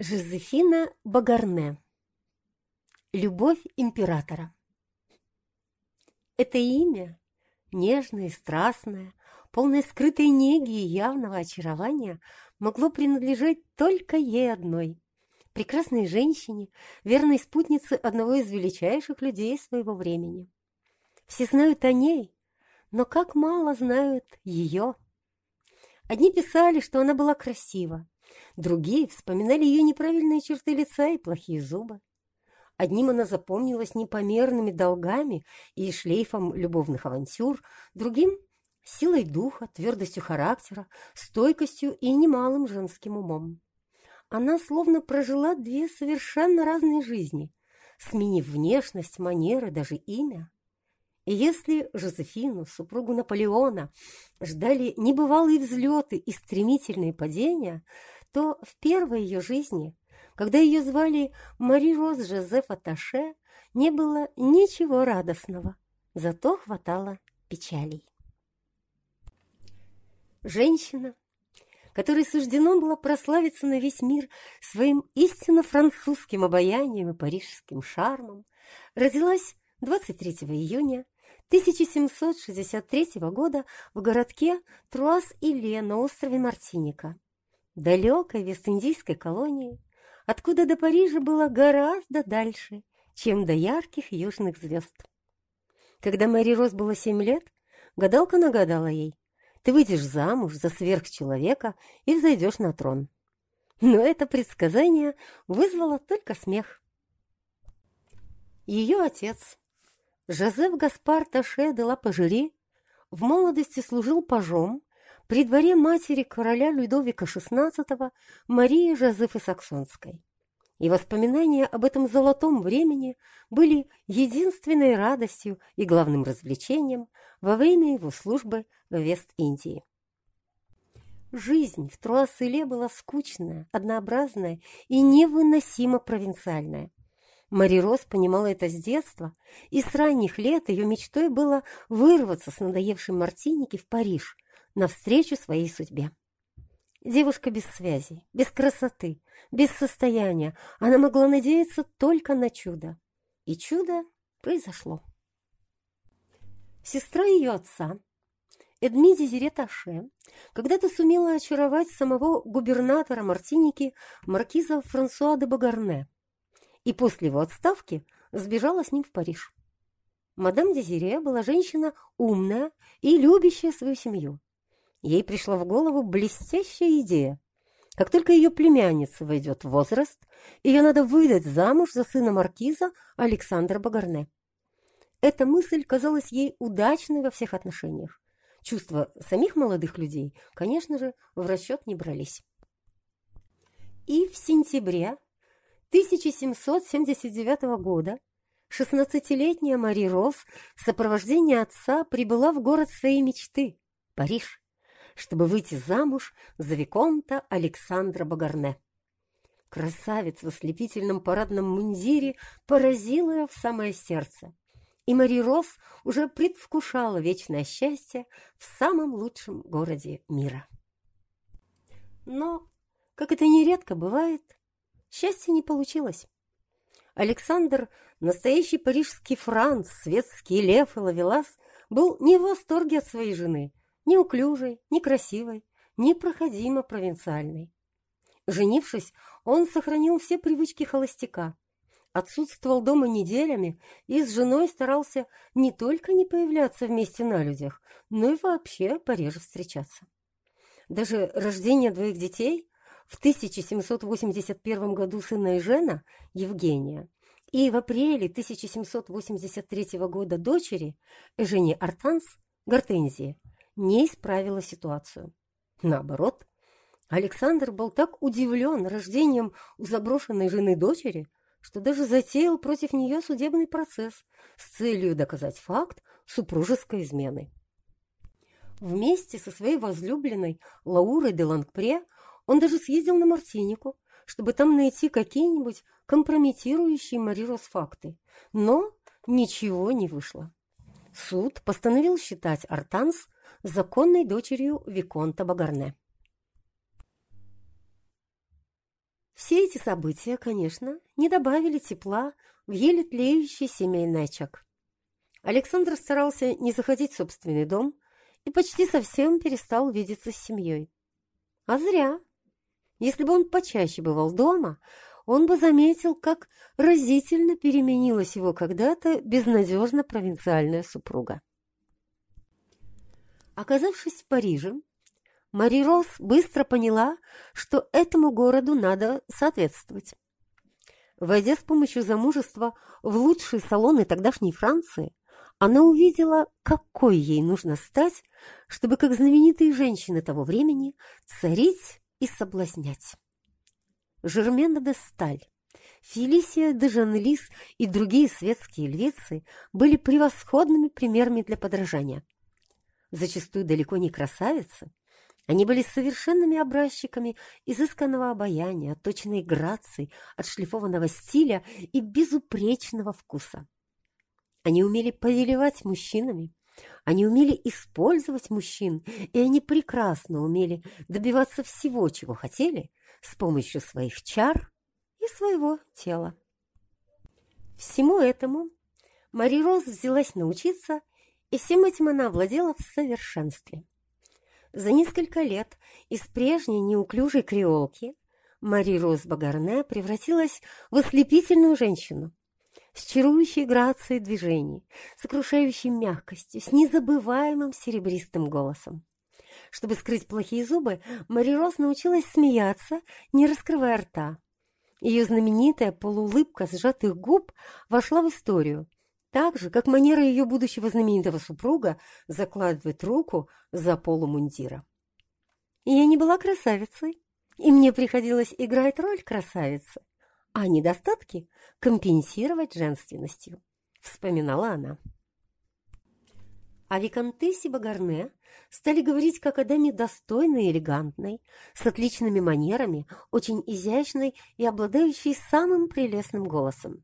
Жозефина Багарне. Любовь императора. Это имя, нежное и страстное, полное скрытой неги и явного очарования, могло принадлежать только ей одной, прекрасной женщине, верной спутнице одного из величайших людей своего времени. Все знают о ней, но как мало знают ее. Одни писали, что она была красива, Другие вспоминали ее неправильные черты лица и плохие зубы. Одним она запомнилась непомерными долгами и шлейфом любовных авантюр, другим — силой духа, твердостью характера, стойкостью и немалым женским умом. Она словно прожила две совершенно разные жизни, сменив внешность, манеры, даже имя. И если Жозефину, супругу Наполеона, ждали небывалые взлеты и стремительные падения — то в первой ее жизни, когда ее звали Мари Роз Жозеф Аташе, не было ничего радостного, зато хватало печалей. Женщина, которой суждено было прославиться на весь мир своим истинно французским обаянием и парижским шармом, родилась 23 июня 1763 года в городке Труас-Иле на острове Мартиника далекой Вест-Индийской колонии, откуда до Парижа было гораздо дальше, чем до ярких южных звезд. Когда Мэри Рос было семь лет, гадалка нагадала ей, ты выйдешь замуж за сверхчеловека и взойдешь на трон. Но это предсказание вызвало только смех. Ее отец, Жозеф Гаспар Таше де ла Пажери, в молодости служил пажом при дворе матери короля Людовика XVI Марии Жозефы Саксонской. И воспоминания об этом золотом времени были единственной радостью и главным развлечением во время его службы в Вест-Индии. Жизнь в Труасселе была скучная, однообразная и невыносимо провинциальная. Мари Рос понимала это с детства, и с ранних лет ее мечтой было вырваться с надоевшей Мартиники в Париж – навстречу своей судьбе. Девушка без связи, без красоты, без состояния. Она могла надеяться только на чудо. И чудо произошло. Сестра ее отца, Эдми Дезире Таше, когда-то сумела очаровать самого губернатора Мартиники маркиза Франсуа де Багарне и после его отставки сбежала с ним в Париж. Мадам Дезире была женщина умная и любящая свою семью. Ей пришла в голову блестящая идея. Как только ее племянница войдет в возраст, ее надо выдать замуж за сына маркиза Александра Багарне. Эта мысль казалась ей удачной во всех отношениях. Чувства самих молодых людей, конечно же, в расчет не брались. И в сентябре 1779 года 16-летняя Мари Рос в сопровождении отца прибыла в город своей мечты – Париж чтобы выйти замуж за Виконта Александра Багарне. Красавец в ослепительном парадном мундире поразил ее в самое сердце, и Мари Рос уже предвкушала вечное счастье в самом лучшем городе мира. Но, как это нередко бывает, счастья не получилось. Александр, настоящий парижский Франц, светский лев и ловелас, был не в восторге от своей жены неуклюжей, некрасивой, непроходимо провинциальной. Женившись, он сохранил все привычки холостяка, отсутствовал дома неделями и с женой старался не только не появляться вместе на людях, но и вообще пореже встречаться. Даже рождение двоих детей в 1781 году сына Эжена, Евгения, и в апреле 1783 года дочери, Эжени Артанс, Гортензии, не исправила ситуацию. Наоборот, Александр был так удивлен рождением у заброшенной жены дочери, что даже затеял против нее судебный процесс с целью доказать факт супружеской измены. Вместе со своей возлюбленной Лаурой де Лангпре он даже съездил на Мартинику, чтобы там найти какие-нибудь компрометирующие Марирос факты. Но ничего не вышло. Суд постановил считать Артанс законной дочерью Виконта Багарне. Все эти события, конечно, не добавили тепла в еле тлеющий семейный очаг. Александр старался не заходить в собственный дом и почти совсем перестал видеться с семьей. А зря. Если бы он почаще бывал дома, он бы заметил, как разительно переменилась его когда-то безнадежно провинциальная супруга. Оказавшись в Париже, Мари Рос быстро поняла, что этому городу надо соответствовать. Войдя с помощью замужества в лучшие салоны тогдашней Франции, она увидела, какой ей нужно стать, чтобы, как знаменитые женщины того времени, царить и соблазнять. Жермена де Сталь, Фелисия де Жанлис и другие светские львицы были превосходными примерами для подражания. Зачастую далеко не красавицы, они были совершенными образчиками изысканного обаяния, точной грации, отшлифованного стиля и безупречного вкуса. Они умели повелевать мужчинами, они умели использовать мужчин, и они прекрасно умели добиваться всего, чего хотели, с помощью своих чар и своего тела. Всему этому Мари Роз взялась научиться, и всем этим она владела в совершенстве. За несколько лет из прежней неуклюжей креолки Мари Роз Багарне превратилась в ослепительную женщину с чарующей грацией движений, сокрушающей мягкостью, с незабываемым серебристым голосом. Чтобы скрыть плохие зубы, Мари Роз научилась смеяться, не раскрывая рта. Ее знаменитая полуулыбка сжатых губ вошла в историю, так же, как манера ее будущего знаменитого супруга закладывать руку за полумундира. Я не была красавицей, и мне приходилось играть роль красавицы, а недостатки компенсировать женственностью, вспоминала она. О виконтессе Багарне стали говорить как о даме достойной и элегантной, с отличными манерами, очень изящной и обладающей самым прелестным голосом.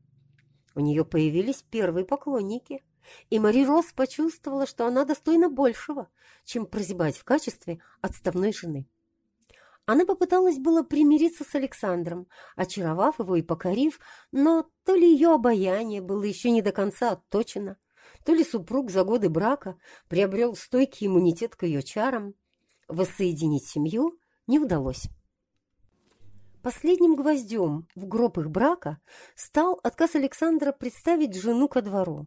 У нее появились первые поклонники, и Мари Рос почувствовала, что она достойна большего, чем прозябать в качестве отставной жены. Она попыталась было примириться с Александром, очаровав его и покорив, но то ли ее обаяние было еще не до конца отточено, то ли супруг за годы брака приобрел стойкий иммунитет к ее чарам. Воссоединить семью не удалось. Последним гвоздем в гроб их брака стал отказ Александра представить жену ко двору.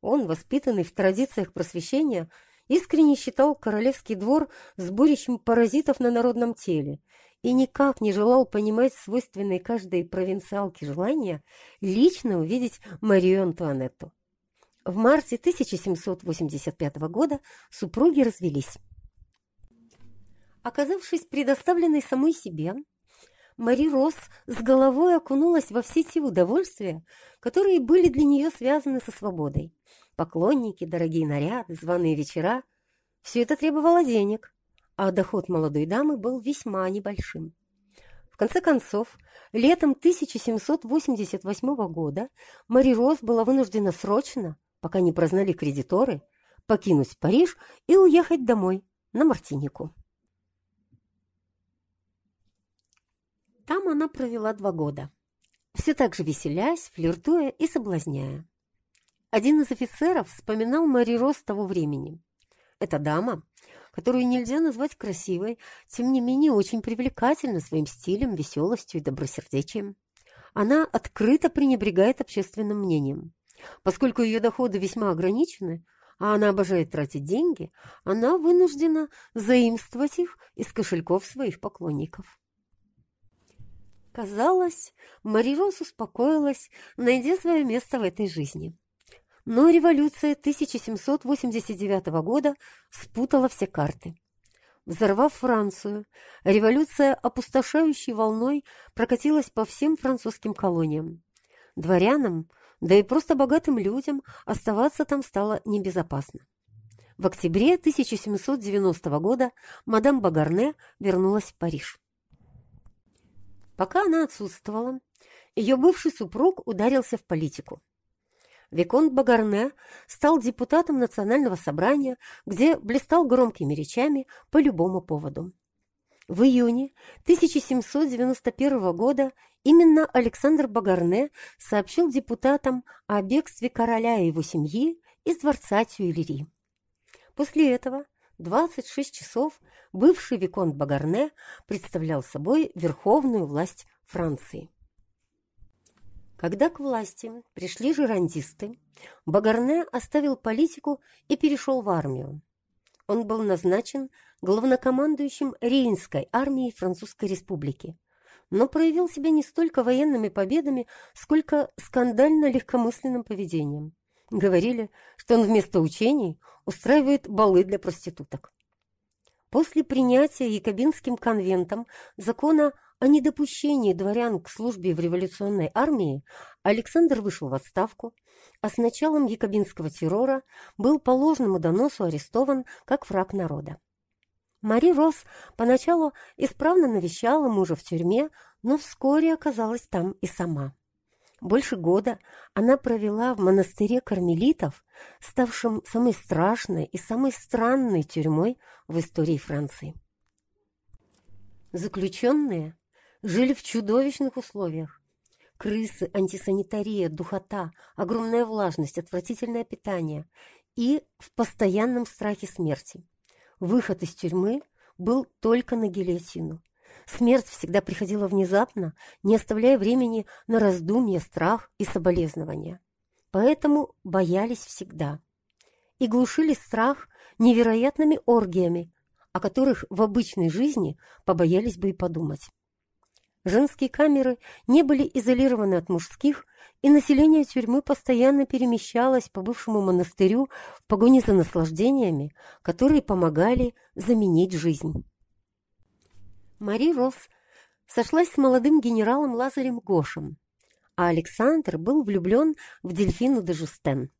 Он, воспитанный в традициях просвещения, искренне считал королевский двор сборищем паразитов на народном теле и никак не желал понимать свойственные каждой провинциалке желания лично увидеть Марию Антуанетту. В марте 1785 года супруги развелись. Оказавшись предоставленной самой себе, Мари Рос с головой окунулась во все те удовольствия, которые были для нее связаны со свободой. Поклонники, дорогие наряды, званые вечера – все это требовало денег, а доход молодой дамы был весьма небольшим. В конце концов, летом 1788 года Мари Рос была вынуждена срочно, пока не прознали кредиторы, покинуть Париж и уехать домой, на Мартинику. Там она провела два года, все так же веселясь, флиртуя и соблазняя. Один из офицеров вспоминал Мари Рос того времени. Эта дама, которую нельзя назвать красивой, тем не менее очень привлекательна своим стилем, веселостью и добросердечием. Она открыто пренебрегает общественным мнением. Поскольку ее доходы весьма ограничены, а она обожает тратить деньги, она вынуждена заимствовать их из кошельков своих поклонников. Казалось, Марирос успокоилась, найдя свое место в этой жизни. Но революция 1789 года спутала все карты. Взорвав Францию, революция опустошающей волной прокатилась по всем французским колониям. Дворянам, да и просто богатым людям оставаться там стало небезопасно. В октябре 1790 года мадам Багарне вернулась в Париж. Пока она отсутствовала, ее бывший супруг ударился в политику. Виконт Багарне стал депутатом национального собрания, где блистал громкими речами по любому поводу. В июне 1791 года именно Александр Багарне сообщил депутатам о бегстве короля и его семьи из дворца Тюильри. После этого 26 часов бывший Виконт Багарне представлял собой верховную власть Франции. Когда к власти пришли жерандисты, Багарне оставил политику и перешел в армию. Он был назначен главнокомандующим Рейнской армии Французской Республики, но проявил себя не столько военными победами, сколько скандально легкомысленным поведением. Говорили, что он вместо учений устраивает балы для проституток. После принятия Якобинским конвентом закона о недопущении дворян к службе в революционной армии Александр вышел в отставку, а с началом якобинского террора был по ложному доносу арестован как враг народа. Мари Рос поначалу исправно навещала мужа в тюрьме, но вскоре оказалась там и сама. Больше года она провела в монастыре кармелитов, ставшем самой страшной и самой странной тюрьмой в истории Франции. Заключенные жили в чудовищных условиях. Крысы, антисанитария, духота, огромная влажность, отвратительное питание и в постоянном страхе смерти. Выход из тюрьмы был только на гильотину. Смерть всегда приходила внезапно, не оставляя времени на раздумья, страх и соболезнования. Поэтому боялись всегда. И глушили страх невероятными оргиями, о которых в обычной жизни побоялись бы и подумать. Женские камеры не были изолированы от мужских, и население тюрьмы постоянно перемещалось по бывшему монастырю в погоне за наслаждениями, которые помогали заменить жизнь. Мари Росс сошлась с молодым генералом Лазарем Гошем, а Александр был влюблен в Дельфину де Жустен.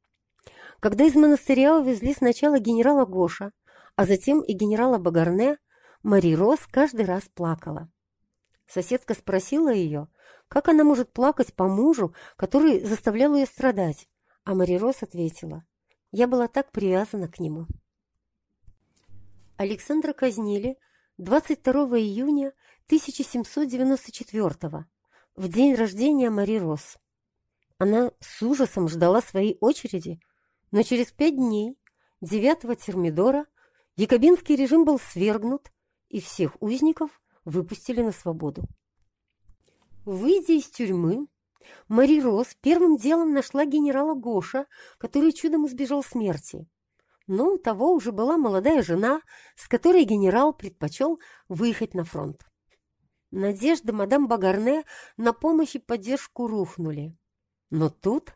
Когда из монастыря увезли сначала генерала Гоша, а затем и генерала Багарне, Мари Росс каждый раз плакала. Соседка спросила ее, как она может плакать по мужу, который заставлял ее страдать, а Мари Росс ответила, «Я была так привязана к нему». Александра казнили 22 июня 1794 в день рождения Мари Росс. Она с ужасом ждала своей очереди, но через пять дней, 9 Термидора, якобинский режим был свергнут, и всех узников выпустили на свободу. Выйдя из тюрьмы, Мари Росс первым делом нашла генерала Гоша, который чудом избежал смерти, но у того уже была молодая жена, с которой генерал предпочел выехать на фронт. Надежды мадам Багарне на помощь и поддержку рухнули. Но тут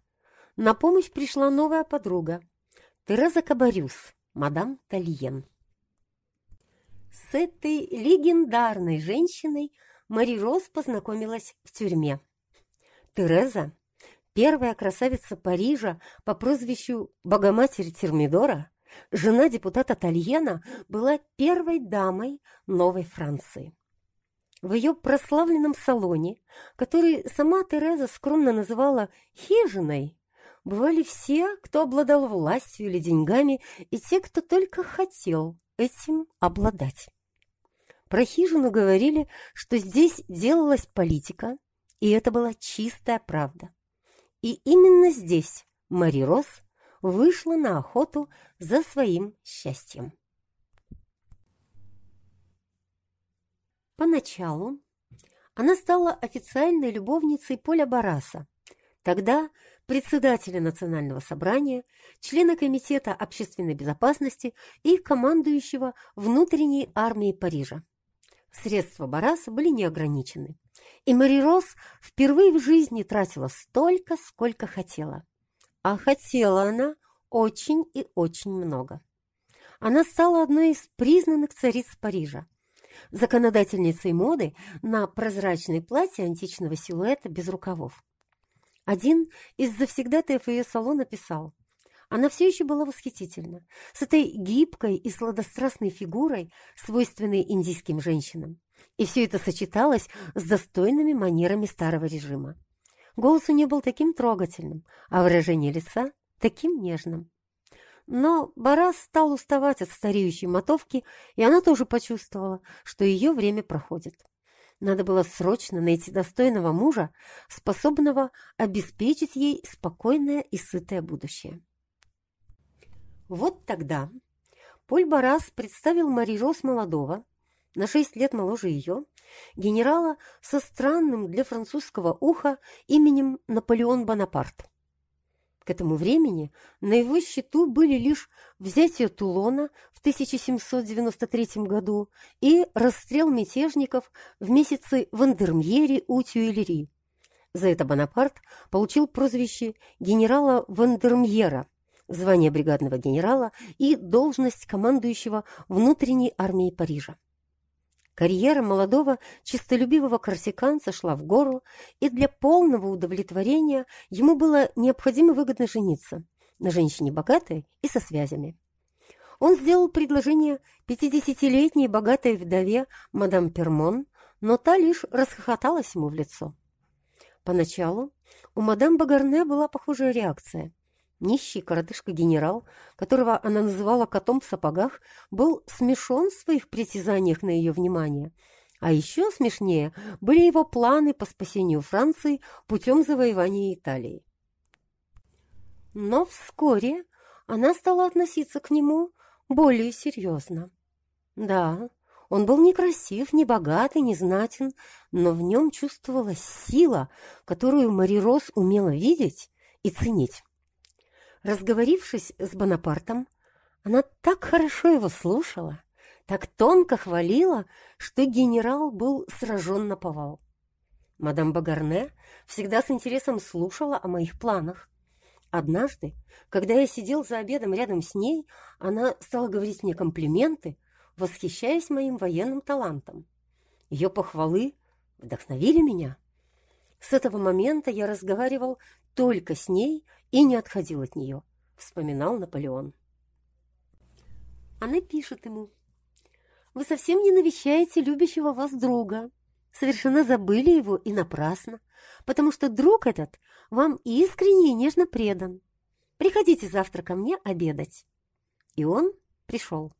на помощь пришла новая подруга – Тереза Кабарюс, мадам Тальен. С этой легендарной женщиной Мари Рос познакомилась в тюрьме. Тереза, первая красавица Парижа по прозвищу Богоматери Термидора, Жена депутата Тальена была первой дамой Новой Франции. В ее прославленном салоне, который сама Тереза скромно называла «хижиной», бывали все, кто обладал властью или деньгами, и те, кто только хотел этим обладать. Про хижину говорили, что здесь делалась политика, и это была чистая правда. И именно здесь Мари Рос вышла на охоту за своим счастьем. Поначалу она стала официальной любовницей Поля Бараса, тогда председателя Национального собрания, члена Комитета общественной безопасности и командующего внутренней армией Парижа. Средства Бараса были неограничены, и Мари Рос впервые в жизни тратила столько, сколько хотела. А хотела она очень и очень много. Она стала одной из признанных цариц Парижа, законодательницей моды на прозрачные платья античного силуэта без рукавов. Один из завсегдатаев ее салона писал, она все еще была восхитительна, с этой гибкой и сладострастной фигурой, свойственной индийским женщинам. И все это сочеталось с достойными манерами старого режима. Голос у нее был таким трогательным, а выражение лица таким нежным. Но Барас стал уставать от стареющей мотовки, и она тоже почувствовала, что ее время проходит. Надо было срочно найти достойного мужа, способного обеспечить ей спокойное и сытое будущее. Вот тогда Поль Барас представил Мари Рос молодого, на шесть лет моложе ее, генерала со странным для французского уха именем Наполеон Бонапарт. К этому времени на его счету были лишь взятие Тулона в 1793 году и расстрел мятежников в месяцы Вандермьери у Тюильри. За это Бонапарт получил прозвище генерала Вандермьера, звание бригадного генерала и должность командующего внутренней армией Парижа. Карьера молодого, чистолюбивого корсиканца шла в гору, и для полного удовлетворения ему было необходимо выгодно жениться на женщине богатой и со связями. Он сделал предложение пятидесятилетней богатой вдове мадам Пермон, но та лишь расхохоталась ему в лицо. Поначалу у мадам Багарне была похожая реакция – Нищий коротышка-генерал, которого она называла котом в сапогах, был смешон в своих притязаниях на ее внимание. А еще смешнее были его планы по спасению Франции путем завоевания Италии. Но вскоре она стала относиться к нему более серьезно. Да, он был не красив, не богат и не знатен, но в нем чувствовалась сила, которую Мари Рос умела видеть и ценить. Разговорившись с Бонапартом, она так хорошо его слушала, так тонко хвалила, что генерал был сражен на повал. Мадам Багарне всегда с интересом слушала о моих планах. Однажды, когда я сидел за обедом рядом с ней, она стала говорить мне комплименты, восхищаясь моим военным талантом. Ее похвалы вдохновили меня. С этого момента я разговаривал только с ней и не отходил от нее, вспоминал Наполеон. Она пишет ему. «Вы совсем не навещаете любящего вас друга. Совершенно забыли его и напрасно, потому что друг этот вам искренне и нежно предан. Приходите завтра ко мне обедать». И он пришел.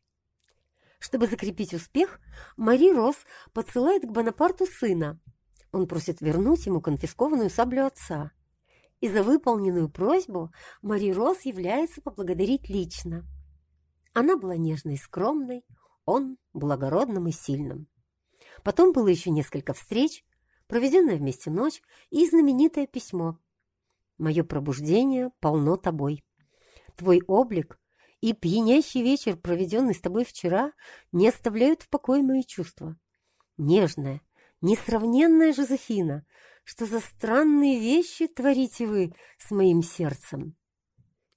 Чтобы закрепить успех, Мари Рос подсылает к Бонапарту сына. Он просит вернуть ему конфискованную саблю отца – и за выполненную просьбу Мари Рос является поблагодарить лично. Она была нежной и скромной, он благородным и сильным. Потом было еще несколько встреч, проведенная вместе ночь и знаменитое письмо. «Мое пробуждение полно тобой. Твой облик и пьянящий вечер, проведенный с тобой вчера, не оставляют в покое мои чувства. Нежная, несравненная Жозефина, что за странные вещи творите вы с моим сердцем.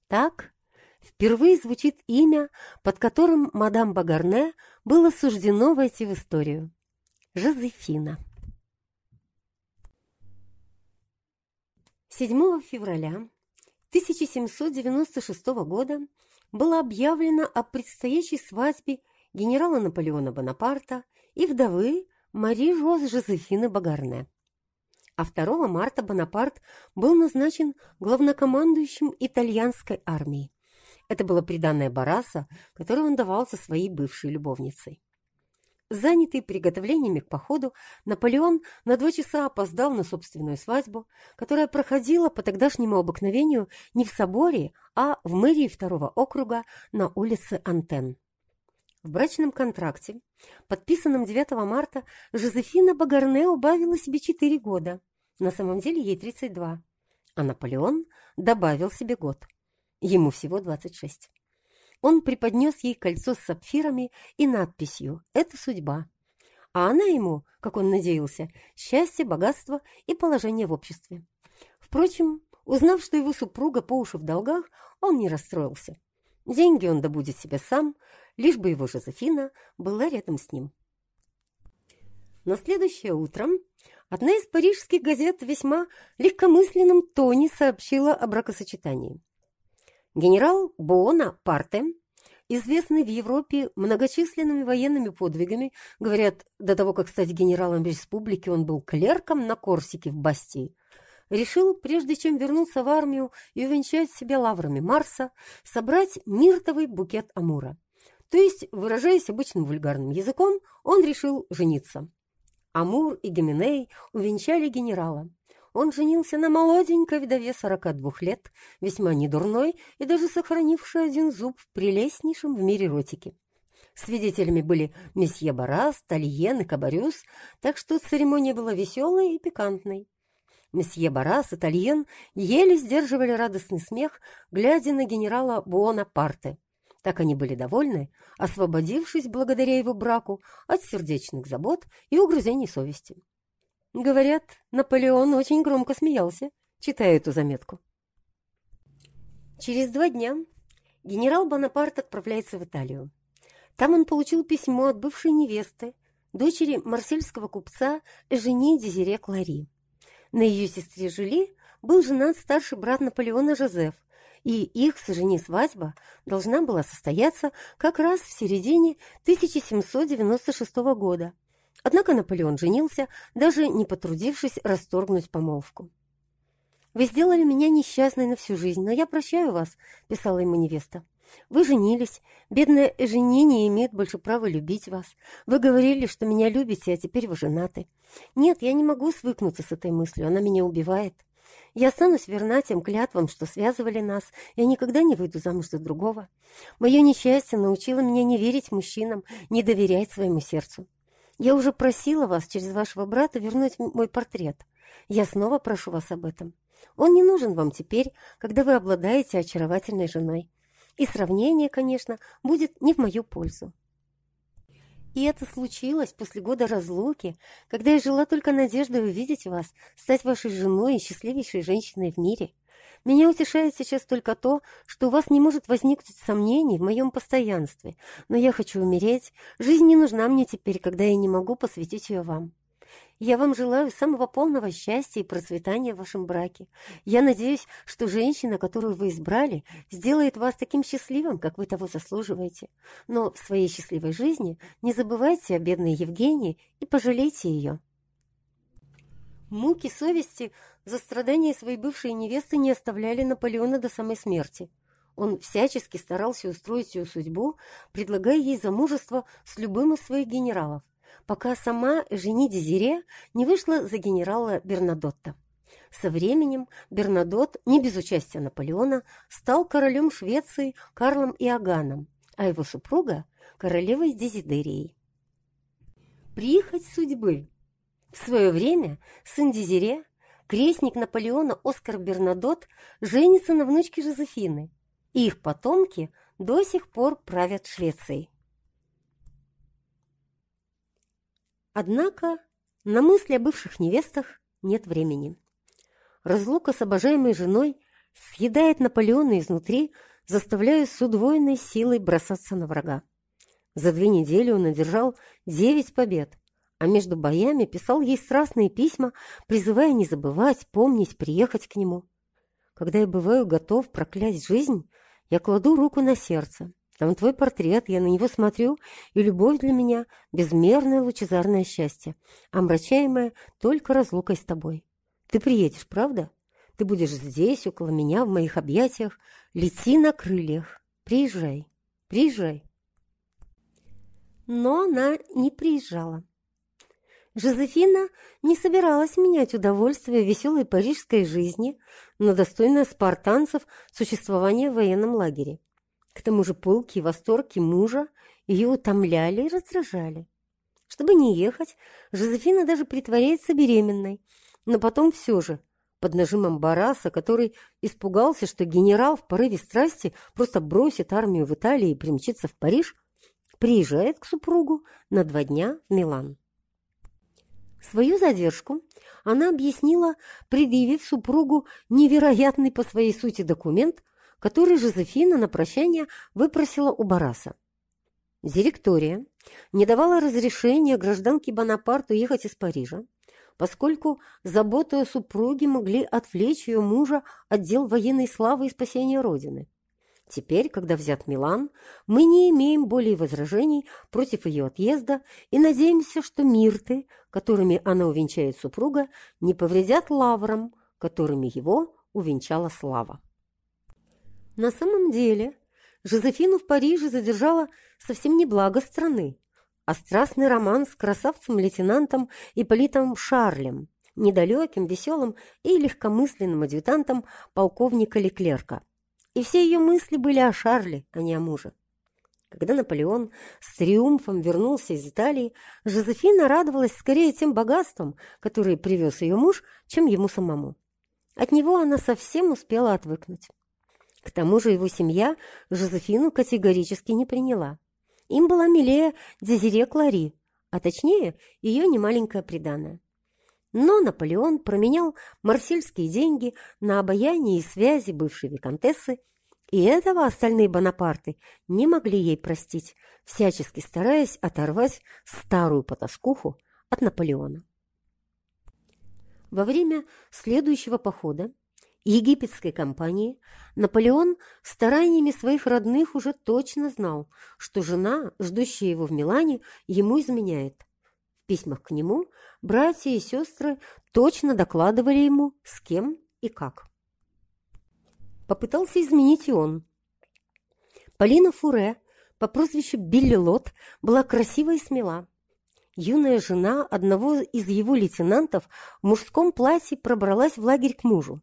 Так впервые звучит имя, под которым мадам Багарне было суждено войти в историю. Жозефина. 7 февраля 1796 года было объявлено о предстоящей свадьбе генерала Наполеона Бонапарта и вдовы Мари Жоз Жозефины Багарне а 2 марта Бонапарт был назначен главнокомандующим итальянской армией. Это было приданное Бараса, которое он давал со своей бывшей любовницей. Занятый приготовлениями к походу, Наполеон на два часа опоздал на собственную свадьбу, которая проходила по тогдашнему обыкновению не в соборе, а в мэрии второго округа на улице Антен. В брачном контракте, подписанном 9 марта, Жозефина Багарне убавила себе 4 года. На самом деле ей 32, а Наполеон добавил себе год. Ему всего 26. Он преподнес ей кольцо с сапфирами и надписью «Это судьба». А она ему, как он надеялся, счастье, богатство и положение в обществе. Впрочем, узнав, что его супруга по уши в долгах, он не расстроился. Деньги он добудет себе сам, лишь бы его Жозефина была рядом с ним. На следующее утро Одна из парижских газет весьма легкомысленном тоне сообщила о бракосочетании. Генерал Буона Парте, известный в Европе многочисленными военными подвигами, говорят, до того, как стать генералом республики, он был клерком на Корсике в Бастии, решил, прежде чем вернуться в армию и увенчать себя лаврами Марса, собрать миртовый букет Амура. То есть, выражаясь обычным вульгарным языком, он решил жениться. Амур и Гименей увенчали генерала. Он женился на молоденькой вдове 42 лет, весьма недурной и даже сохранившей один зуб в прелестнейшем в мире ротике. Свидетелями были месье Барас, Тальен и Кабарюс, так что церемония была веселой и пикантной. Месье Барас и Тальен еле сдерживали радостный смех, глядя на генерала Буонапарте. Так они были довольны, освободившись благодаря его браку от сердечных забот и угрызений совести. Говорят, Наполеон очень громко смеялся, читая эту заметку. Через два дня генерал Бонапарт отправляется в Италию. Там он получил письмо от бывшей невесты, дочери марсельского купца Жени Дезире Клари. На ее сестре Жюли был женат старший брат Наполеона Жозеф, и их с Жени свадьба должна была состояться как раз в середине 1796 года. Однако Наполеон женился, даже не потрудившись расторгнуть помолвку. «Вы сделали меня несчастной на всю жизнь, но я прощаю вас», — писала ему невеста. Вы женились. Бедная Жени не имеет больше права любить вас. Вы говорили, что меня любите, а теперь вы женаты. Нет, я не могу свыкнуться с этой мыслью, она меня убивает. Я останусь верна тем клятвам, что связывали нас. Я никогда не выйду замуж за другого. Мое несчастье научило меня не верить мужчинам, не доверять своему сердцу. Я уже просила вас через вашего брата вернуть мой портрет. Я снова прошу вас об этом. Он не нужен вам теперь, когда вы обладаете очаровательной женой. И сравнение, конечно, будет не в мою пользу. И это случилось после года разлуки, когда я жила только надеждой увидеть вас, стать вашей женой и счастливейшей женщиной в мире. Меня утешает сейчас только то, что у вас не может возникнуть сомнений в моем постоянстве, но я хочу умереть. Жизнь не нужна мне теперь, когда я не могу посвятить ее вам. Я вам желаю самого полного счастья и процветания в вашем браке. Я надеюсь, что женщина, которую вы избрали, сделает вас таким счастливым, как вы того заслуживаете. Но в своей счастливой жизни не забывайте о бедной Евгении и пожалейте ее. Муки совести за страдания своей бывшей невесты не оставляли Наполеона до самой смерти. Он всячески старался устроить ее судьбу, предлагая ей замужество с любым из своих генералов пока сама Жени Дезире не вышла за генерала Бернадотта. Со временем Бернадот, не без участия Наполеона, стал королем Швеции Карлом Иоганном, а его супруга – королевой Дезидерией. Прихоть судьбы. В свое время сын Дезире, крестник Наполеона Оскар Бернадот, женится на внучке Жозефины, и их потомки до сих пор правят Швецией. Однако на мысли о бывших невестах нет времени. Разлука с обожаемой женой съедает Наполеона изнутри, заставляя с удвоенной силой бросаться на врага. За две недели он одержал девять побед, а между боями писал ей страстные письма, призывая не забывать, помнить, приехать к нему. Когда я бываю готов проклясть жизнь, я кладу руку на сердце там твой портрет, я на него смотрю, и любовь для меня — безмерное лучезарное счастье, омрачаемое только разлукой с тобой. Ты приедешь, правда? Ты будешь здесь, около меня, в моих объятиях. Лети на крыльях. Приезжай, приезжай. Но она не приезжала. Жозефина не собиралась менять удовольствие веселой парижской жизни на достойное спартанцев существование в военном лагере. К тому же пылки и восторги мужа ее утомляли и раздражали. Чтобы не ехать, Жозефина даже притворяется беременной, но потом все же, под нажимом Бараса, который испугался, что генерал в порыве страсти просто бросит армию в Италии и примчится в Париж, приезжает к супругу на два дня в Милан. Свою задержку она объяснила, предъявив супругу невероятный по своей сути документ, который Жозефина на прощание выпросила у Бараса. Директория не давала разрешения гражданке Бонапарту ехать из Парижа, поскольку заботы о супруге могли отвлечь ее мужа от дел военной славы и спасения Родины. Теперь, когда взят Милан, мы не имеем более возражений против ее отъезда и надеемся, что мирты, которыми она увенчает супруга, не повредят лаврам, которыми его увенчала слава. На самом деле Жозефину в Париже задержала совсем не благо страны, а страстный роман с красавцем-лейтенантом Ипполитом Шарлем, недалеким, веселым и легкомысленным адъютантом полковника Леклерка. И все ее мысли были о Шарле, а не о муже. Когда Наполеон с триумфом вернулся из Италии, Жозефина радовалась скорее тем богатствам, которые привез ее муж, чем ему самому. От него она совсем успела отвыкнуть. К тому же его семья Жозефину категорически не приняла. Им была милее Дезире Клари, а точнее ее немаленькая приданое. Но Наполеон променял марсельские деньги на обаяние и связи бывшей виконтессы, и этого остальные Бонапарты не могли ей простить, всячески стараясь оторвать старую потаскуху от Наполеона. Во время следующего похода египетской кампании Наполеон стараниями своих родных уже точно знал, что жена, ждущая его в Милане, ему изменяет. В письмах к нему братья и сестры точно докладывали ему, с кем и как. Попытался изменить и он. Полина Фуре по прозвищу Билли Лот была красива и смела. Юная жена одного из его лейтенантов в мужском платье пробралась в лагерь к мужу.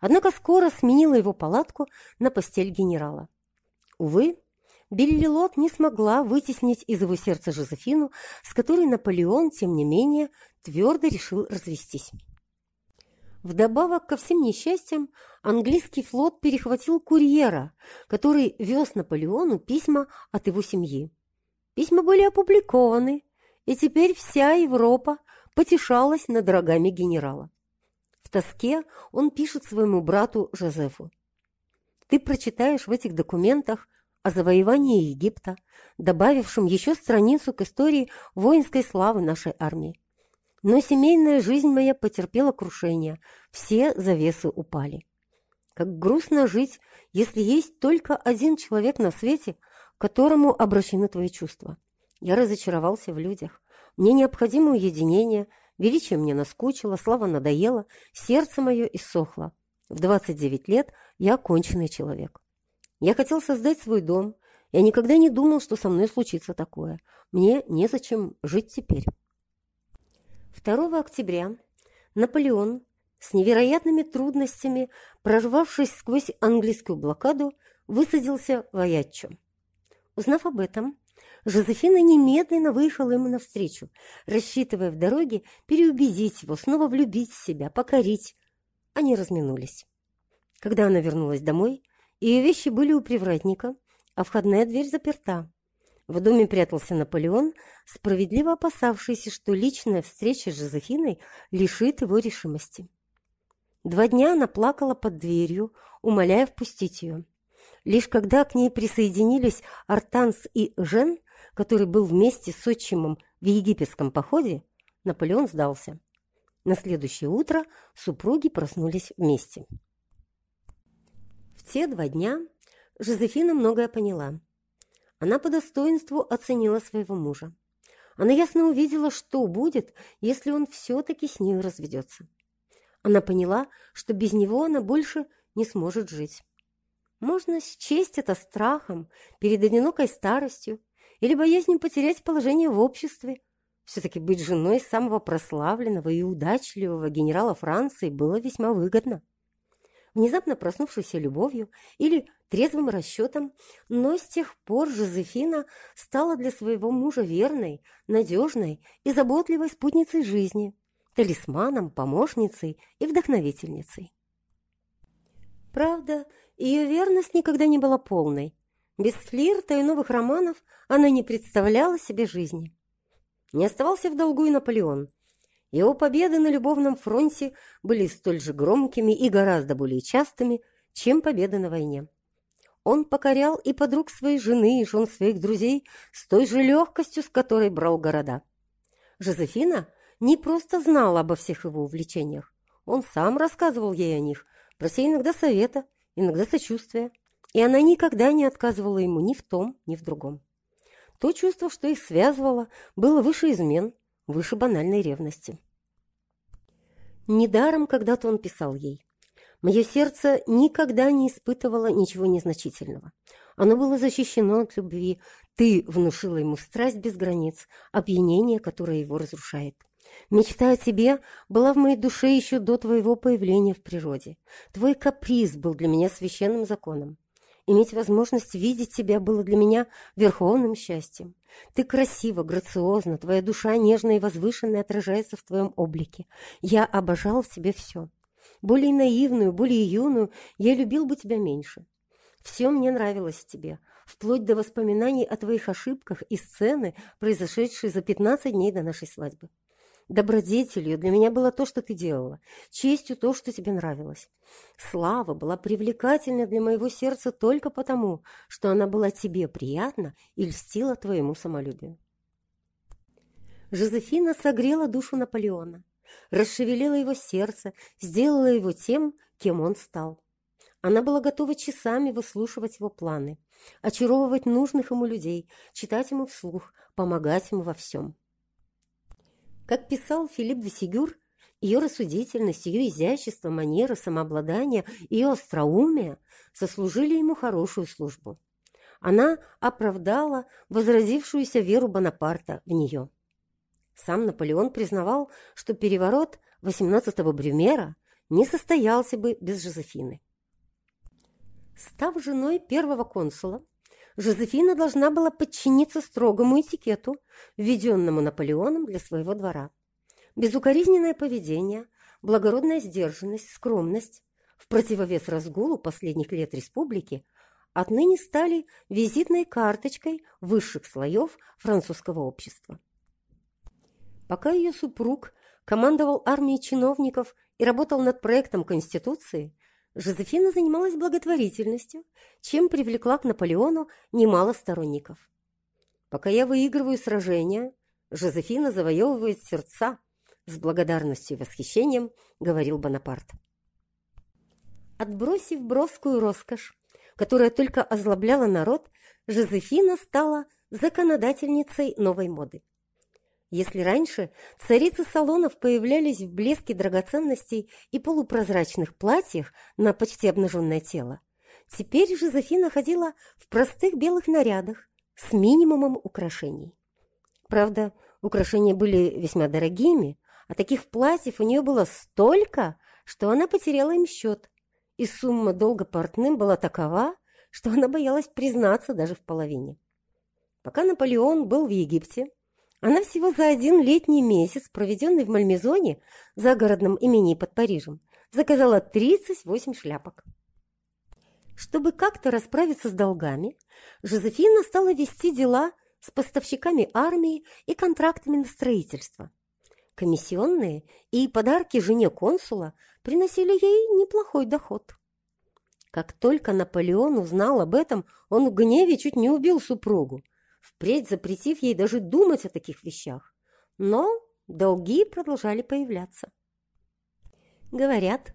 Однако скоро сменила его палатку на постель генерала. Увы, Билли Лот не смогла вытеснить из его сердца Жозефину, с которой Наполеон, тем не менее, твердо решил развестись. Вдобавок ко всем несчастьям, английский флот перехватил курьера, который вез Наполеону письма от его семьи. Письма были опубликованы, и теперь вся Европа потешалась над рогами генерала. Тоске он пишет своему брату Жозефу. «Ты прочитаешь в этих документах о завоевании Египта, добавившем еще страницу к истории воинской славы нашей армии. Но семейная жизнь моя потерпела крушение, все завесы упали. Как грустно жить, если есть только один человек на свете, которому обращены твои чувства. Я разочаровался в людях. Мне необходимо уединение, величие мне наскучило, слава надоела, сердце мое иссохло. В 29 лет я конченый человек. Я хотел создать свой дом. Я никогда не думал, что со мной случится такое. Мне незачем жить теперь. 2 октября Наполеон с невероятными трудностями, прорвавшись сквозь английскую блокаду, высадился в Аятчо. Узнав об этом, Жозефина немедленно выехала ему навстречу, рассчитывая в дороге переубедить его, снова влюбить в себя, покорить. Они разминулись. Когда она вернулась домой, ее вещи были у привратника, а входная дверь заперта. В доме прятался Наполеон, справедливо опасавшийся, что личная встреча с Жозефиной лишит его решимости. Два дня она плакала под дверью, умоляя впустить ее. Лишь когда к ней присоединились Артанс и Жен, который был вместе с отчимом в египетском походе, Наполеон сдался. На следующее утро супруги проснулись вместе. В те два дня Жозефина многое поняла. Она по достоинству оценила своего мужа. Она ясно увидела, что будет, если он все-таки с ней разведется. Она поняла, что без него она больше не сможет жить. Можно счесть это страхом перед одинокой старостью или боязнью потерять положение в обществе. Все-таки быть женой самого прославленного и удачливого генерала Франции было весьма выгодно внезапно проснувшейся любовью или трезвым расчетом, но с тех пор Жозефина стала для своего мужа верной, надежной и заботливой спутницей жизни, талисманом, помощницей и вдохновительницей. Правда, ее верность никогда не была полной. Без флирта и новых романов она не представляла себе жизни. Не оставался в долгу и Наполеон – его победы на любовном фронте были столь же громкими и гораздо более частыми, чем победы на войне. Он покорял и подруг своей жены, и жен своих друзей с той же легкостью, с которой брал города. Жозефина не просто знала обо всех его увлечениях. Он сам рассказывал ей о них, прося иногда совета, иногда сочувствия, и она никогда не отказывала ему ни в том, ни в другом. То чувство, что их связывало, было выше измен, выше банальной ревности. Недаром когда-то он писал ей. Мое сердце никогда не испытывало ничего незначительного. Оно было защищено от любви. Ты внушила ему страсть без границ, опьянение, которое его разрушает. Мечта о тебе была в моей душе еще до твоего появления в природе. Твой каприз был для меня священным законом. Иметь возможность видеть тебя было для меня верховным счастьем. Ты красива, грациозна, твоя душа нежная и возвышенная отражается в твоем облике. Я обожал в тебе все. Более наивную, более юную я любил бы тебя меньше. Все мне нравилось в тебе, вплоть до воспоминаний о твоих ошибках и сцены, произошедшей за 15 дней до нашей свадьбы. Добродетелью для меня было то, что ты делала, честью то, что тебе нравилось. Слава была привлекательна для моего сердца только потому, что она была тебе приятна и льстила твоему самолюбию. Жозефина согрела душу Наполеона, расшевелила его сердце, сделала его тем, кем он стал. Она была готова часами выслушивать его планы, очаровывать нужных ему людей, читать ему вслух, помогать ему во всем. Как писал Филипп де Сигюр, ее рассудительность, ее изящество, манера, самообладание, ее остроумие сослужили ему хорошую службу. Она оправдала возразившуюся веру Бонапарта в нее. Сам Наполеон признавал, что переворот 18-го Брюмера не состоялся бы без Жозефины. Став женой первого консула, Жозефина должна была подчиниться строгому этикету, введенному Наполеоном для своего двора. Безукоризненное поведение, благородная сдержанность, скромность в противовес разгулу последних лет республики отныне стали визитной карточкой высших слоев французского общества. Пока ее супруг командовал армией чиновников и работал над проектом Конституции, Жозефина занималась благотворительностью, чем привлекла к Наполеону немало сторонников. Пока я выигрываю сражения, Жозефина завоевывает сердца, с благодарностью и восхищением говорил Бонапарт. Отбросив броскую роскошь, которая только озлобляла народ, Жозефина стала законодательницей новой моды. Если раньше царицы салонов появлялись в блеске драгоценностей и полупрозрачных платьях на почти обнаженное тело, теперь Жозефина ходила в простых белых нарядах с минимумом украшений. Правда, украшения были весьма дорогими, а таких платьев у нее было столько, что она потеряла им счет, и сумма долга портным была такова, что она боялась признаться даже в половине. Пока Наполеон был в Египте, она всего за один летний месяц, проведенный в Мальмезоне, загородном имени под Парижем, заказала 38 шляпок. Чтобы как-то расправиться с долгами, Жозефина стала вести дела с поставщиками армии и контрактами на строительство. Комиссионные и подарки жене консула приносили ей неплохой доход. Как только Наполеон узнал об этом, он в гневе чуть не убил супругу, впредь запретив ей даже думать о таких вещах. Но долги продолжали появляться. Говорят,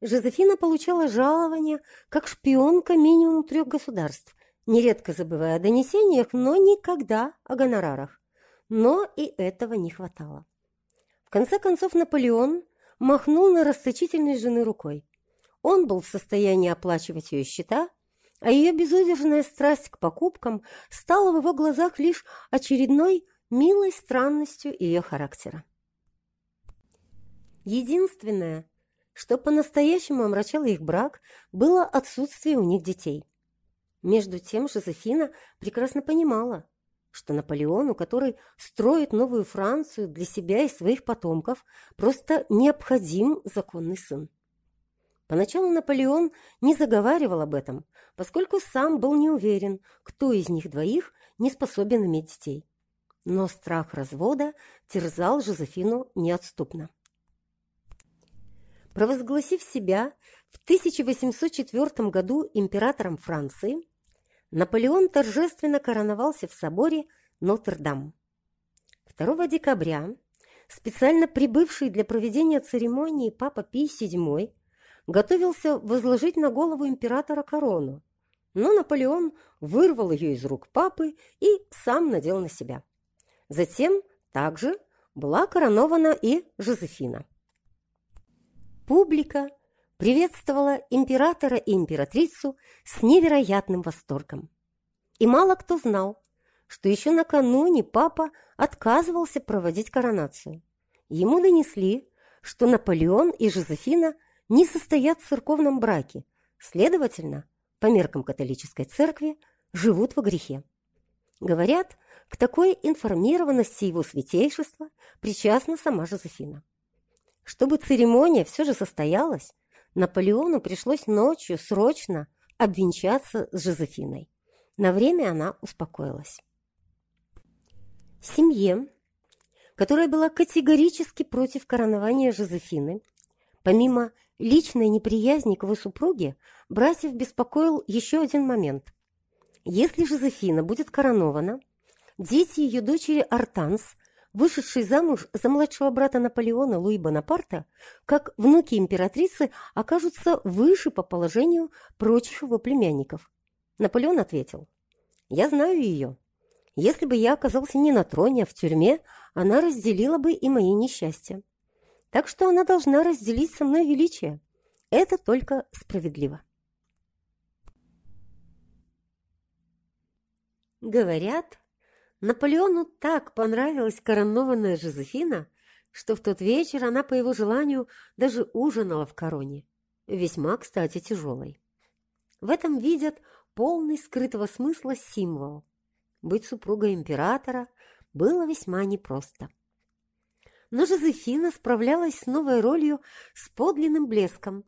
Жозефина получала жалование как шпионка минимум трех государств, нередко забывая о донесениях, но никогда о гонорарах. Но и этого не хватало. В конце концов Наполеон махнул на расточительность жены рукой. Он был в состоянии оплачивать ее счета, а ее безудержная страсть к покупкам стала в его глазах лишь очередной милой странностью ее характера. Единственное, что по-настоящему омрачало их брак, было отсутствие у них детей. Между тем Жозефина прекрасно понимала, что Наполеону, который строит новую Францию для себя и своих потомков, просто необходим законный сын. Поначалу Наполеон не заговаривал об этом, поскольку сам был не уверен, кто из них двоих не способен иметь детей. Но страх развода терзал Жозефину неотступно. Провозгласив себя в 1804 году императором Франции, Наполеон торжественно короновался в соборе Нотр-Дам. 2 декабря специально прибывший для проведения церемонии Папа Пий VII готовился возложить на голову императора корону, но Наполеон вырвал ее из рук папы и сам надел на себя. Затем также была коронована и Жозефина. Публика приветствовала императора и императрицу с невероятным восторгом. И мало кто знал, что еще накануне папа отказывался проводить коронацию. Ему донесли, что Наполеон и Жозефина не состоят в церковном браке, следовательно, по меркам католической церкви, живут во грехе. Говорят, к такой информированности его святейшества причастна сама Жозефина. Чтобы церемония все же состоялась, Наполеону пришлось ночью срочно обвенчаться с Жозефиной. На время она успокоилась. Семье, которая была категорически против коронования Жозефины, помимо личной неприязни к его супруге, братьев беспокоил еще один момент. Если Жозефина будет коронована, дети ее дочери Артанс, вышедшей замуж за младшего брата Наполеона Луи Бонапарта, как внуки императрицы, окажутся выше по положению прочих его племянников. Наполеон ответил, «Я знаю ее. Если бы я оказался не на троне, а в тюрьме, она разделила бы и мои несчастья. Так что она должна разделить со мной величие. Это только справедливо». Говорят, Наполеону так понравилась коронованная Жозефина, что в тот вечер она, по его желанию, даже ужинала в короне, весьма, кстати, тяжелой. В этом видят полный скрытого смысла символ. Быть супругой императора было весьма непросто. Но Жозефина справлялась с новой ролью с подлинным блеском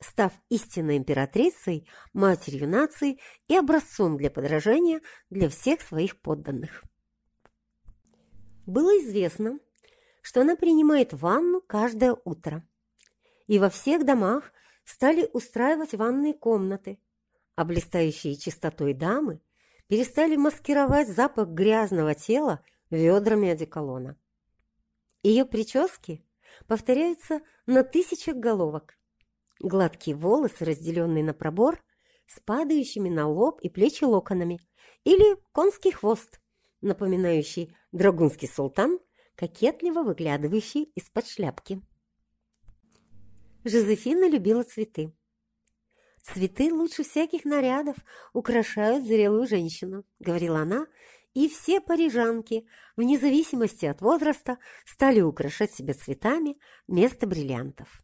став истинной императрицей, матерью нации и образцом для подражания для всех своих подданных. Было известно, что она принимает ванну каждое утро. И во всех домах стали устраивать ванные комнаты, а блистающие чистотой дамы перестали маскировать запах грязного тела ведрами одеколона. Ее прически повторяются на тысячах головок, Гладкие волосы, разделенные на пробор, с падающими на лоб и плечи локонами, или конский хвост, напоминающий драгунский султан, кокетливо выглядывающий из-под шляпки. Жозефина любила цветы. «Цветы лучше всяких нарядов украшают зрелую женщину», — говорила она, и все парижанки, вне зависимости от возраста, стали украшать себя цветами вместо бриллиантов.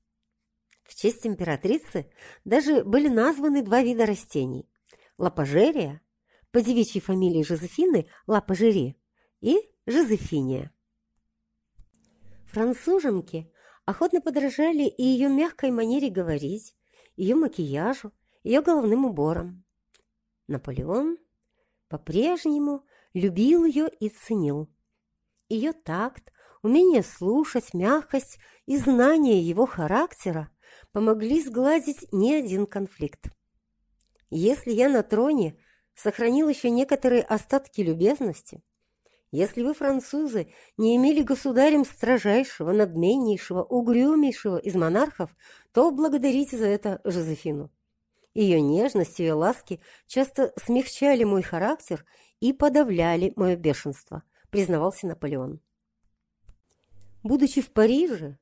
В честь императрицы даже были названы два вида растений – лапожерия, по девичьей фамилии Жозефины Лапожери, и Жозефиния. Француженки охотно подражали и ее мягкой манере говорить, ее макияжу, ее головным уборам. Наполеон по-прежнему любил ее и ценил. Ее такт, умение слушать, мягкость и знание его характера помогли сгладить не один конфликт. Если я на троне сохранил еще некоторые остатки любезности, если вы, французы, не имели государем строжайшего, надменнейшего, угрюмейшего из монархов, то благодарите за это Жозефину. Ее нежность, ее ласки часто смягчали мой характер и подавляли мое бешенство, признавался Наполеон. Будучи в Париже,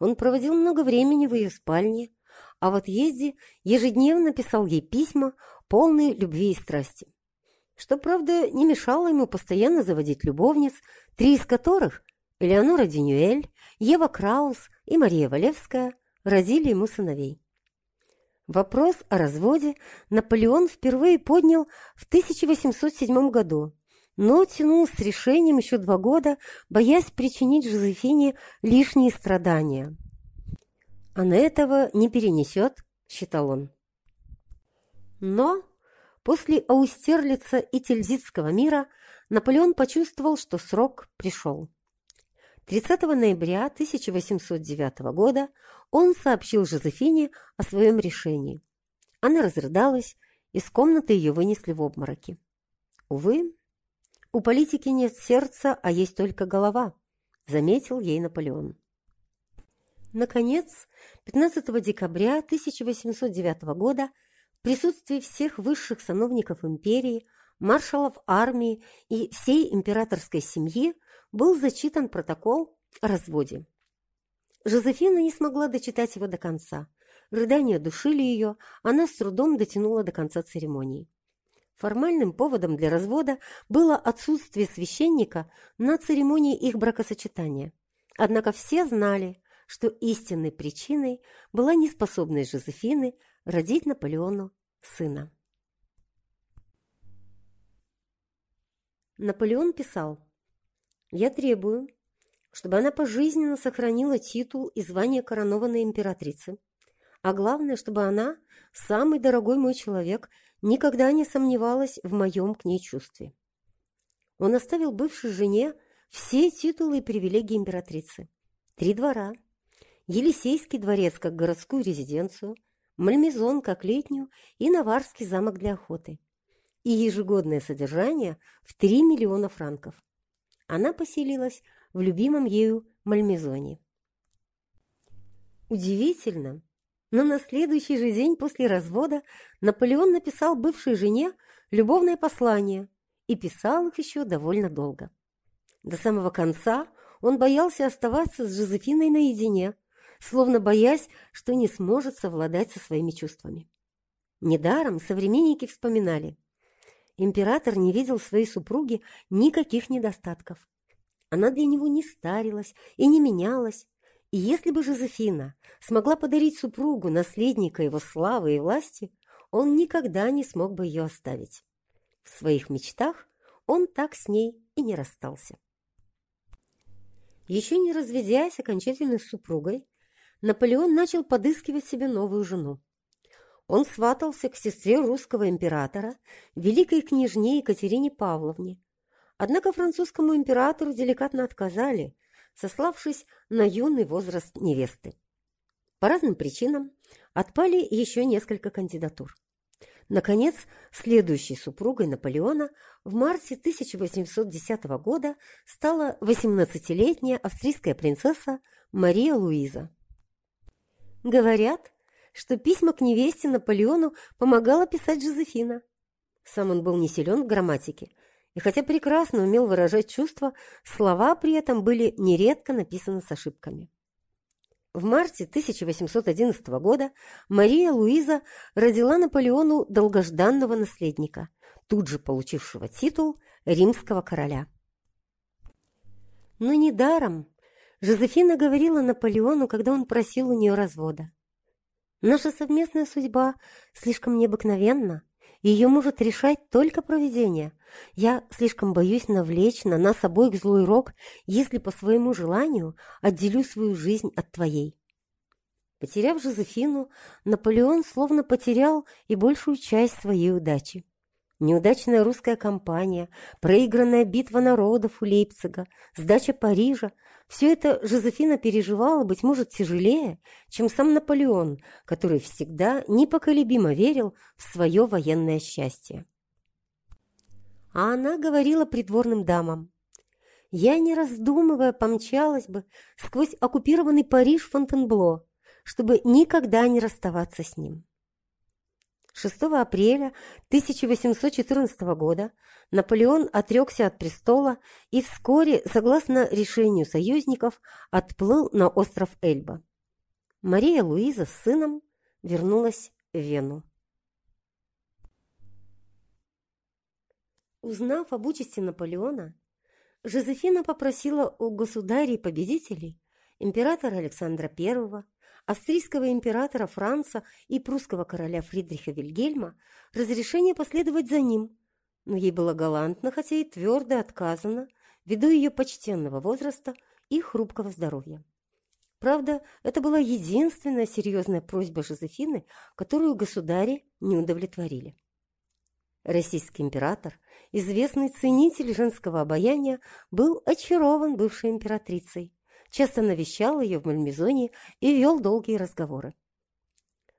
он проводил много времени в ее спальне, а в отъезде ежедневно писал ей письма, полные любви и страсти. Что, правда, не мешало ему постоянно заводить любовниц, три из которых – Элеонора Денюэль, Ева Краус и Мария Валевская – родили ему сыновей. Вопрос о разводе Наполеон впервые поднял в 1807 году, но тянул с решением еще два года, боясь причинить Жозефине лишние страдания. «Она этого не перенесет», — считал он. Но после Аустерлица и Тильзитского мира Наполеон почувствовал, что срок пришел. 30 ноября 1809 года он сообщил Жозефине о своем решении. Она разрыдалась, из комнаты ее вынесли в обмороки. Увы, «У политики нет сердца, а есть только голова», – заметил ей Наполеон. Наконец, 15 декабря 1809 года в присутствии всех высших сановников империи, маршалов армии и всей императорской семьи был зачитан протокол о разводе. Жозефина не смогла дочитать его до конца. Рыдания душили ее, она с трудом дотянула до конца церемонии. Формальным поводом для развода было отсутствие священника на церемонии их бракосочетания. Однако все знали, что истинной причиной была неспособность Жозефины родить Наполеону сына. Наполеон писал, «Я требую, чтобы она пожизненно сохранила титул и звание коронованной императрицы, а главное, чтобы она, самый дорогой мой человек, никогда не сомневалась в моем к ней чувстве. Он оставил бывшей жене все титулы и привилегии императрицы. Три двора, Елисейский дворец как городскую резиденцию, Мальмезон как летнюю и Наварский замок для охоты. И ежегодное содержание в 3 миллиона франков. Она поселилась в любимом ею Мальмезоне. Удивительно, но на следующий же день после развода Наполеон написал бывшей жене любовное послание и писал их еще довольно долго. До самого конца он боялся оставаться с Жозефиной наедине, словно боясь, что не сможет совладать со своими чувствами. Недаром современники вспоминали. Император не видел своей супруги никаких недостатков. Она для него не старилась и не менялась, и если бы Жозефина смогла подарить супругу наследника его славы и власти, он никогда не смог бы ее оставить. В своих мечтах он так с ней и не расстался. Еще не разведясь окончательно с супругой, Наполеон начал подыскивать себе новую жену. Он сватался к сестре русского императора, великой княжне Екатерине Павловне. Однако французскому императору деликатно отказали, сославшись на юный возраст невесты. По разным причинам отпали еще несколько кандидатур. Наконец, следующей супругой Наполеона в марте 1810 года стала 18-летняя австрийская принцесса Мария Луиза. Говорят, что письма к невесте Наполеону помогала писать Жозефина. Сам он был не силен в грамматике, и хотя прекрасно умел выражать чувства, слова при этом были нередко написаны с ошибками. В марте 1811 года Мария Луиза родила Наполеону долгожданного наследника, тут же получившего титул римского короля. Но недаром Жозефина говорила Наполеону, когда он просил у нее развода. «Наша совместная судьба слишком необыкновенна, ее может решать только провидение. Я слишком боюсь навлечь на нас обоих злой рок, если по своему желанию отделю свою жизнь от твоей. Потеряв Жозефину, Наполеон словно потерял и большую часть своей удачи. Неудачная русская кампания, проигранная битва народов у Лейпцига, сдача Парижа – все это Жозефина переживала, быть может, тяжелее, чем сам Наполеон, который всегда непоколебимо верил в свое военное счастье. А она говорила придворным дамам. «Я, не раздумывая, помчалась бы сквозь оккупированный Париж Фонтенбло, чтобы никогда не расставаться с ним». 6 апреля 1814 года Наполеон отрекся от престола и вскоре, согласно решению союзников, отплыл на остров Эльба. Мария Луиза с сыном вернулась в Вену. Узнав об участи Наполеона, Жозефина попросила у государей-победителей, императора Александра I, австрийского императора Франца и прусского короля Фридриха Вильгельма разрешение последовать за ним, но ей было галантно, хотя и твердо отказано, ввиду ее почтенного возраста и хрупкого здоровья. Правда, это была единственная серьезная просьба Жозефины, которую государи не удовлетворили. Российский император, известный ценитель женского обаяния, был очарован бывшей императрицей часто навещал ее в Мальмезоне и вел долгие разговоры.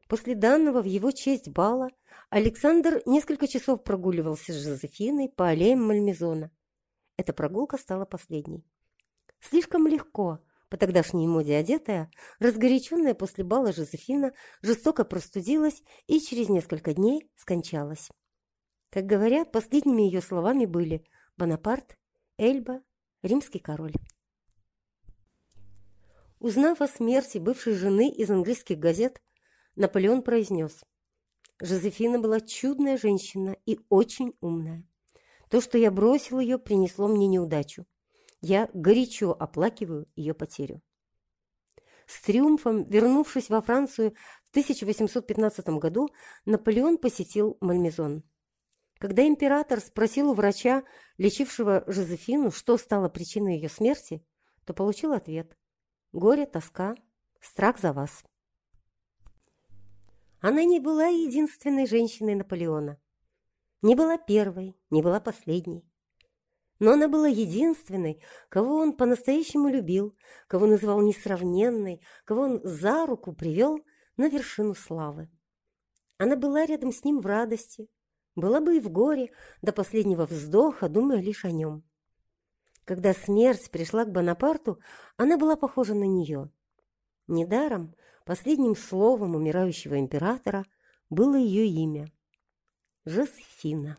После данного в его честь бала Александр несколько часов прогуливался с Жозефиной по аллеям Мальмезона. Эта прогулка стала последней. Слишком легко, по тогдашней моде одетая, разгоряченная после бала Жозефина жестоко простудилась и через несколько дней скончалась. Как говорят, последними ее словами были «Бонапарт», «Эльба», «Римский король». Узнав о смерти бывшей жены из английских газет, Наполеон произнес, «Жозефина была чудная женщина и очень умная. То, что я бросил ее, принесло мне неудачу. Я горячо оплакиваю ее потерю». С триумфом, вернувшись во Францию в 1815 году, Наполеон посетил Мальмезон. Когда император спросил у врача, лечившего Жозефину, что стало причиной ее смерти, то получил ответ – горе, тоска, страх за вас. Она не была единственной женщиной Наполеона. Не была первой, не была последней. Но она была единственной, кого он по-настоящему любил, кого называл несравненной, кого он за руку привел на вершину славы. Она была рядом с ним в радости, была бы и в горе, до последнего вздоха, думая лишь о нем. Когда смерть пришла к Бонапарту, она была похожа на нее. Недаром последним словом умирающего императора было ее имя – Жозефина.